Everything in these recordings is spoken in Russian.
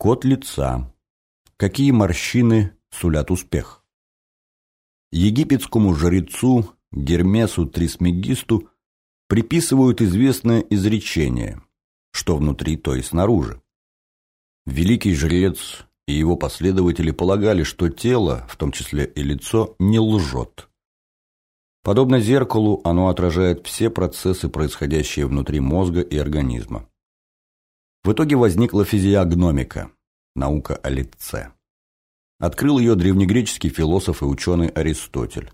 Код лица. Какие морщины сулят успех? Египетскому жрецу Гермесу Трисмегисту приписывают известное изречение «что внутри, то и снаружи». Великий жрец и его последователи полагали, что тело, в том числе и лицо, не лжет. Подобно зеркалу, оно отражает все процессы, происходящие внутри мозга и организма. В итоге возникла физиогномика, наука о лице. Открыл ее древнегреческий философ и ученый Аристотель.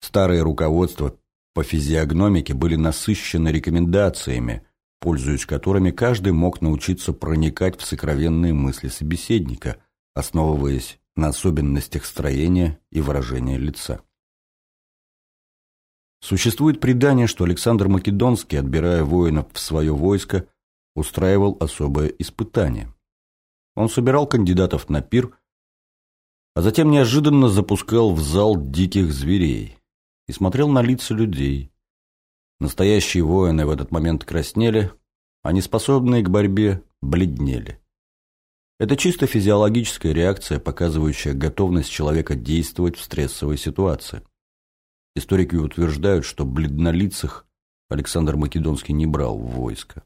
Старые руководства по физиогномике были насыщены рекомендациями, пользуясь которыми каждый мог научиться проникать в сокровенные мысли собеседника, основываясь на особенностях строения и выражения лица. Существует предание, что Александр Македонский, отбирая воинов в свое войско, устраивал особое испытание. Он собирал кандидатов на пир, а затем неожиданно запускал в зал диких зверей и смотрел на лица людей. Настоящие воины в этот момент краснели, а неспособные к борьбе бледнели. Это чисто физиологическая реакция, показывающая готовность человека действовать в стрессовой ситуации. Историки утверждают, что бледнолицых Александр Македонский не брал в войско.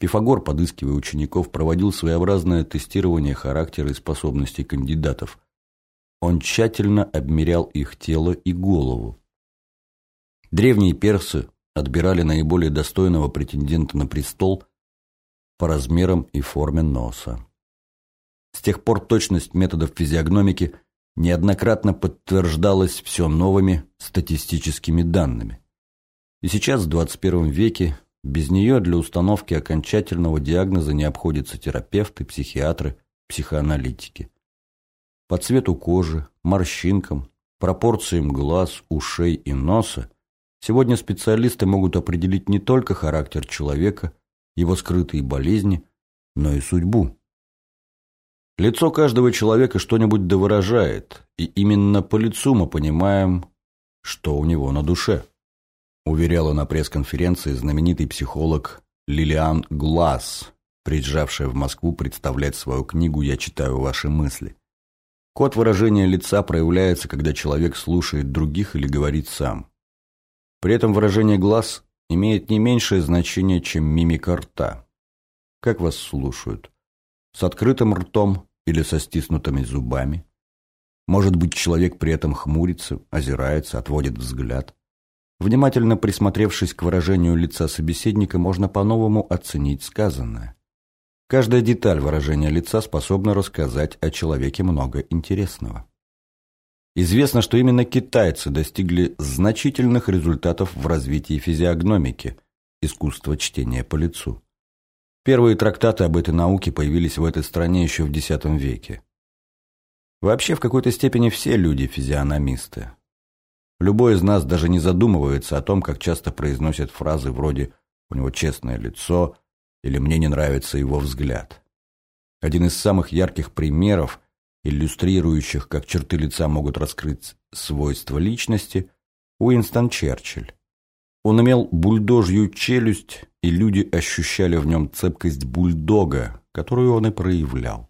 Пифагор, подыскивая учеников, проводил своеобразное тестирование характера и способностей кандидатов. Он тщательно обмерял их тело и голову. Древние персы отбирали наиболее достойного претендента на престол по размерам и форме носа. С тех пор точность методов физиогномики неоднократно подтверждалась все новыми статистическими данными. И сейчас, в 21 веке, без нее для установки окончательного диагноза не обходятся терапевты, психиатры, психоаналитики. По цвету кожи, морщинкам, пропорциям глаз, ушей и носа сегодня специалисты могут определить не только характер человека, его скрытые болезни, но и судьбу. Лицо каждого человека что-нибудь довыражает, и именно по лицу мы понимаем, что у него на душе уверяла на пресс-конференции знаменитый психолог Лилиан Глаз, приезжавшая в Москву представлять свою книгу «Я читаю ваши мысли». Код выражения лица проявляется, когда человек слушает других или говорит сам. При этом выражение глаз имеет не меньшее значение, чем мимика рта. Как вас слушают? С открытым ртом или со стиснутыми зубами? Может быть, человек при этом хмурится, озирается, отводит взгляд. Внимательно присмотревшись к выражению лица собеседника, можно по-новому оценить сказанное. Каждая деталь выражения лица способна рассказать о человеке много интересного. Известно, что именно китайцы достигли значительных результатов в развитии физиогномики, искусства чтения по лицу. Первые трактаты об этой науке появились в этой стране еще в X веке. Вообще, в какой-то степени все люди физиономисты. Любой из нас даже не задумывается о том, как часто произносит фразы вроде «у него честное лицо» или «мне не нравится его взгляд». Один из самых ярких примеров, иллюстрирующих, как черты лица могут раскрыть свойства личности, Уинстон Черчилль. Он имел бульдожью челюсть, и люди ощущали в нем цепкость бульдога, которую он и проявлял.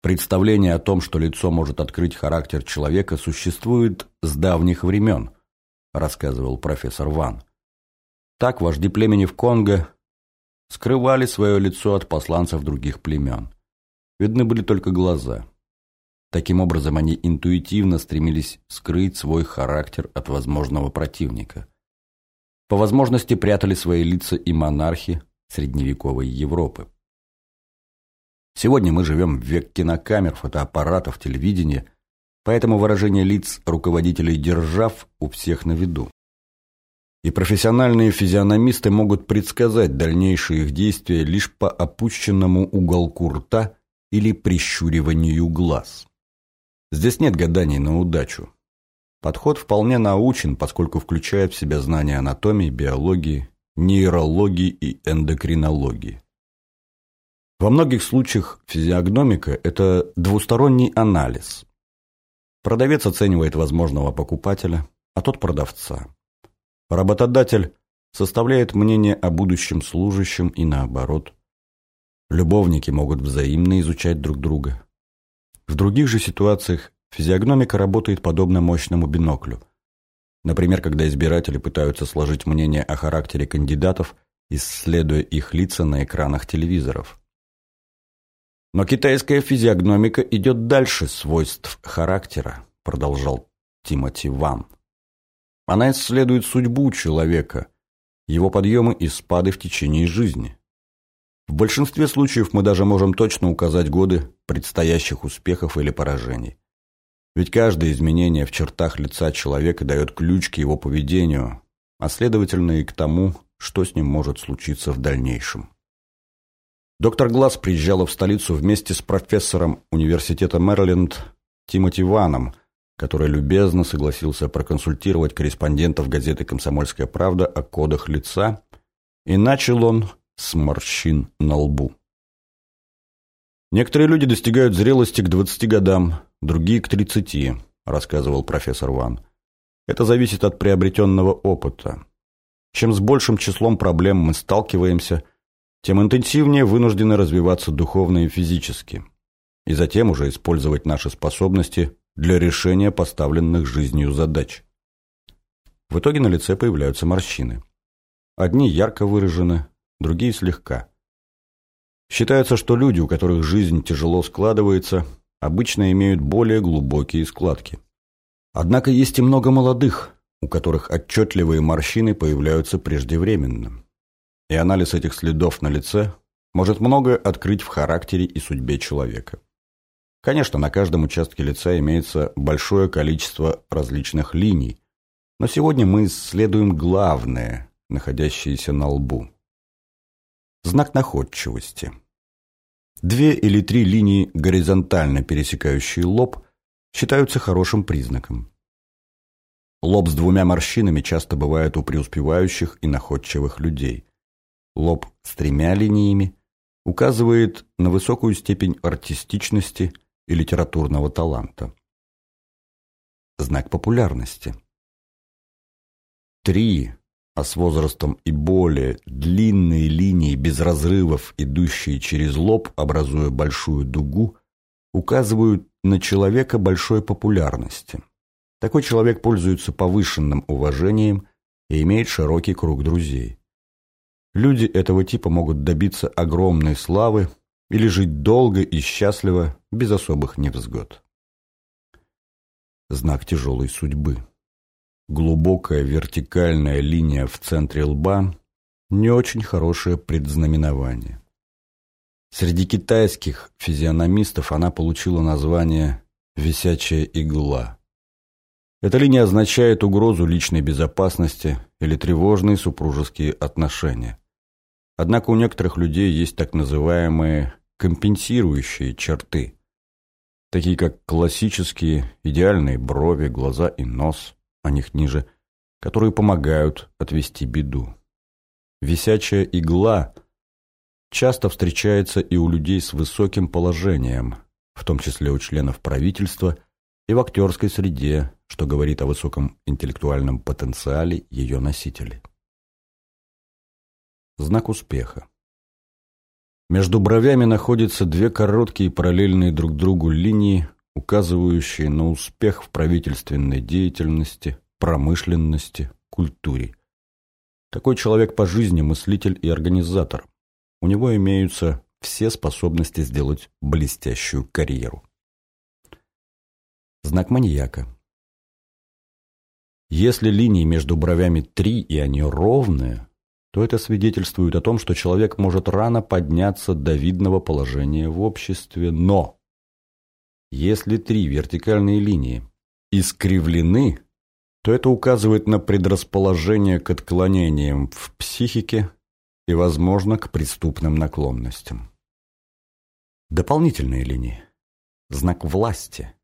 Представление о том, что лицо может открыть характер человека, существует с давних времен, рассказывал профессор Ван. Так вожди племени в Конго скрывали свое лицо от посланцев других племен. Видны были только глаза. Таким образом, они интуитивно стремились скрыть свой характер от возможного противника. По возможности прятали свои лица и монархи средневековой Европы. Сегодня мы живем в век кинокамер, фотоаппаратов, телевидения, поэтому выражение лиц руководителей держав у всех на виду. И профессиональные физиономисты могут предсказать дальнейшие их действия лишь по опущенному уголку рта или прищуриванию глаз. Здесь нет гаданий на удачу. Подход вполне научен, поскольку включает в себя знания анатомии, биологии, нейрологии и эндокринологии. Во многих случаях физиогномика – это двусторонний анализ. Продавец оценивает возможного покупателя, а тот – продавца. Работодатель составляет мнение о будущем служащем и наоборот. Любовники могут взаимно изучать друг друга. В других же ситуациях физиогномика работает подобно мощному биноклю. Например, когда избиратели пытаются сложить мнение о характере кандидатов, исследуя их лица на экранах телевизоров. Но китайская физиогномика идет дальше свойств характера, продолжал Тимоти Ван. Она исследует судьбу человека, его подъемы и спады в течение жизни. В большинстве случаев мы даже можем точно указать годы предстоящих успехов или поражений. Ведь каждое изменение в чертах лица человека дает ключ к его поведению, а следовательно и к тому, что с ним может случиться в дальнейшем. Доктор Глаз приезжала в столицу вместе с профессором университета Мэриленд Тимоти Ваном, который любезно согласился проконсультировать корреспондентов газеты «Комсомольская правда» о кодах лица, и начал он с морщин на лбу. «Некоторые люди достигают зрелости к 20 годам, другие к 30», – рассказывал профессор Ван. «Это зависит от приобретенного опыта. Чем с большим числом проблем мы сталкиваемся, тем интенсивнее вынуждены развиваться духовно и физически, и затем уже использовать наши способности для решения поставленных жизнью задач. В итоге на лице появляются морщины. Одни ярко выражены, другие слегка. Считается, что люди, у которых жизнь тяжело складывается, обычно имеют более глубокие складки. Однако есть и много молодых, у которых отчетливые морщины появляются преждевременно. И анализ этих следов на лице может многое открыть в характере и судьбе человека. Конечно, на каждом участке лица имеется большое количество различных линий, но сегодня мы исследуем главное, находящееся на лбу. Знак находчивости. Две или три линии, горизонтально пересекающие лоб, считаются хорошим признаком. Лоб с двумя морщинами часто бывает у преуспевающих и находчивых людей. Лоб с тремя линиями указывает на высокую степень артистичности и литературного таланта. Знак популярности. Три, а с возрастом и более, длинные линии без разрывов, идущие через лоб, образуя большую дугу, указывают на человека большой популярности. Такой человек пользуется повышенным уважением и имеет широкий круг друзей. Люди этого типа могут добиться огромной славы или жить долго и счастливо, без особых невзгод. Знак тяжелой судьбы. Глубокая вертикальная линия в центре лба – не очень хорошее предзнаменование. Среди китайских физиономистов она получила название «висячая игла». Эта линия означает угрозу личной безопасности или тревожные супружеские отношения. Однако у некоторых людей есть так называемые компенсирующие черты, такие как классические идеальные брови, глаза и нос, о них ниже, которые помогают отвести беду. Висячая игла часто встречается и у людей с высоким положением, в том числе у членов правительства и в актерской среде, что говорит о высоком интеллектуальном потенциале ее носителей. Знак успеха. Между бровями находятся две короткие параллельные друг другу линии, указывающие на успех в правительственной деятельности, промышленности, культуре. Такой человек по жизни мыслитель и организатор. У него имеются все способности сделать блестящую карьеру. Знак маньяка. Если линии между бровями три и они ровные, то это свидетельствует о том, что человек может рано подняться до видного положения в обществе, но если три вертикальные линии искривлены, то это указывает на предрасположение к отклонениям в психике и, возможно, к преступным наклонностям. Дополнительные линии. Знак власти –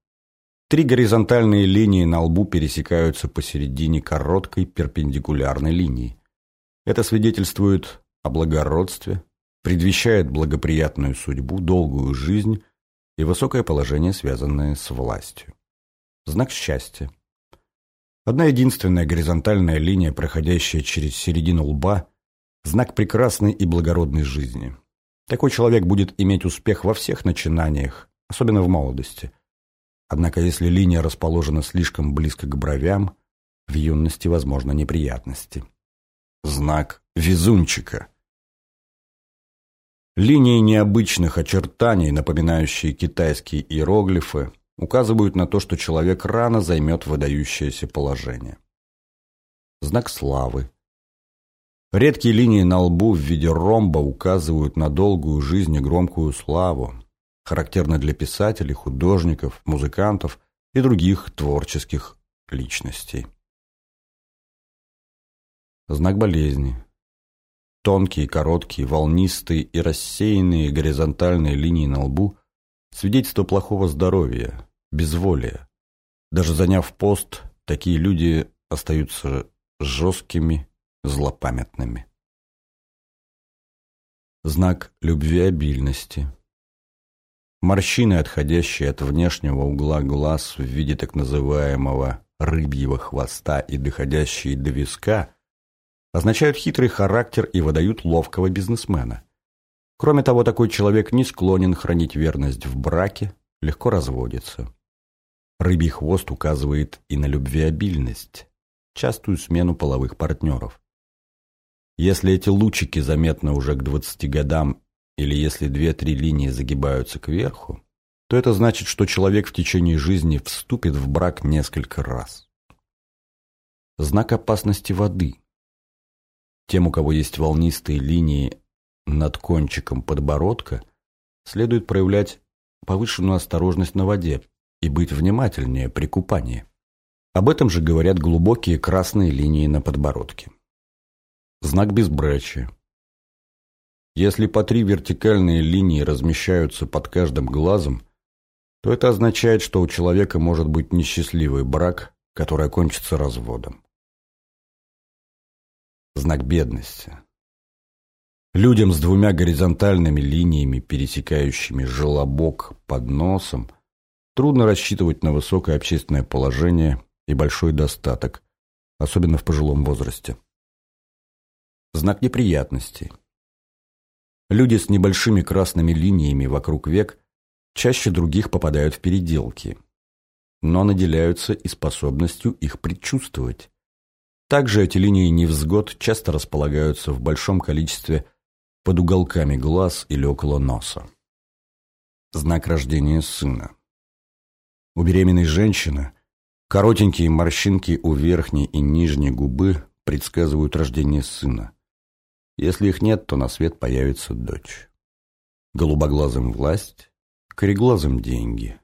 Три горизонтальные линии на лбу пересекаются посередине короткой перпендикулярной линии. Это свидетельствует о благородстве, предвещает благоприятную судьбу, долгую жизнь и высокое положение, связанное с властью. Знак счастья. Одна единственная горизонтальная линия, проходящая через середину лба, знак прекрасной и благородной жизни. Такой человек будет иметь успех во всех начинаниях, особенно в молодости. Однако если линия расположена слишком близко к бровям, в юности возможны неприятности. Знак везунчика. Линии необычных очертаний, напоминающие китайские иероглифы, указывают на то, что человек рано займет выдающееся положение. Знак славы. Редкие линии на лбу в виде ромба указывают на долгую жизнь и громкую славу, характерно для писателей, художников, музыкантов и других творческих личностей. Знак болезни. Тонкие, короткие, волнистые и рассеянные горизонтальные линии на лбу – свидетельство плохого здоровья, безволия. Даже заняв пост, такие люди остаются жесткими, злопамятными. Знак любвеобильности. Морщины, отходящие от внешнего угла глаз в виде так называемого рыбьего хвоста и доходящие до виска, означают хитрый характер и выдают ловкого бизнесмена. Кроме того, такой человек не склонен хранить верность в браке, легко разводится. Рыбий хвост указывает и на любвеобильность, частую смену половых партнеров. Если эти лучики заметны уже к 20 годам или если две-три линии загибаются кверху, то это значит, что человек в течение жизни вступит в брак несколько раз. Знак опасности воды – тем, у кого есть волнистые линии над кончиком подбородка, следует проявлять повышенную осторожность на воде и быть внимательнее при купании. Об этом же говорят глубокие красные линии на подбородке. Знак безбрачия. Если по три вертикальные линии размещаются под каждым глазом, то это означает, что у человека может быть несчастливый брак, который окончится разводом знак бедности. Людям с двумя горизонтальными линиями, пересекающими желобок под носом, трудно рассчитывать на высокое общественное положение и большой достаток, особенно в пожилом возрасте. Знак неприятностей. Люди с небольшими красными линиями вокруг век чаще других попадают в переделки, но наделяются и способностью их предчувствовать. Также эти линии невзгод часто располагаются в большом количестве под уголками глаз или около носа. Знак рождения сына. У беременной женщины коротенькие морщинки у верхней и нижней губы предсказывают рождение сына. Если их нет, то на свет появится дочь. Голубоглазым власть, кореглазым деньги.